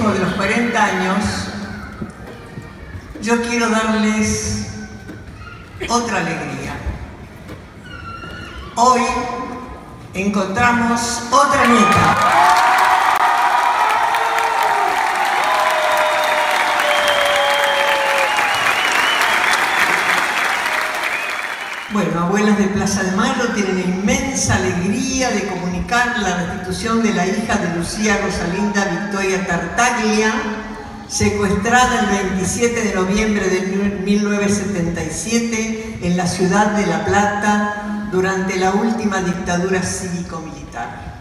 cumpleaños, yo quiero darles otra alegría. Hoy encontramos otra nieta. Bueno, abuelas de Plaza de Mayo tienen la inmensa alegría de comunicar la restitución de la hija de Lucía Rosalinda Victoria Tartaglia, secuestrada el 27 de noviembre de 1977 en la ciudad de La Plata durante la última dictadura cívico-militar.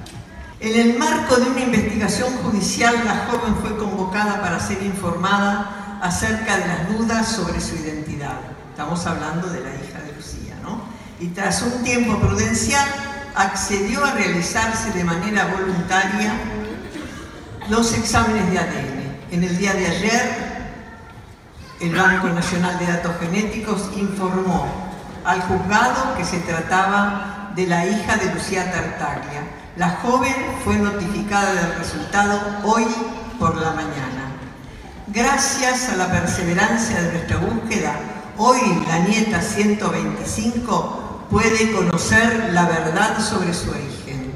En el marco de una investigación judicial, la joven fue convocada para ser informada acerca de las dudas sobre su identidad. Estamos hablando de la hija de Lucía, ¿no? Y tras un tiempo prudencial, accedió a realizarse de manera voluntaria los exámenes de ADN. En el día de ayer, el Banco Nacional de Datos Genéticos informó al juzgado que se trataba de la hija de Lucía Tartaglia. La joven fue notificada del resultado hoy por la mañana. Gracias a la perseverancia de nuestra búsqueda, hoy la nieta 125 puede conocer la verdad sobre su origen.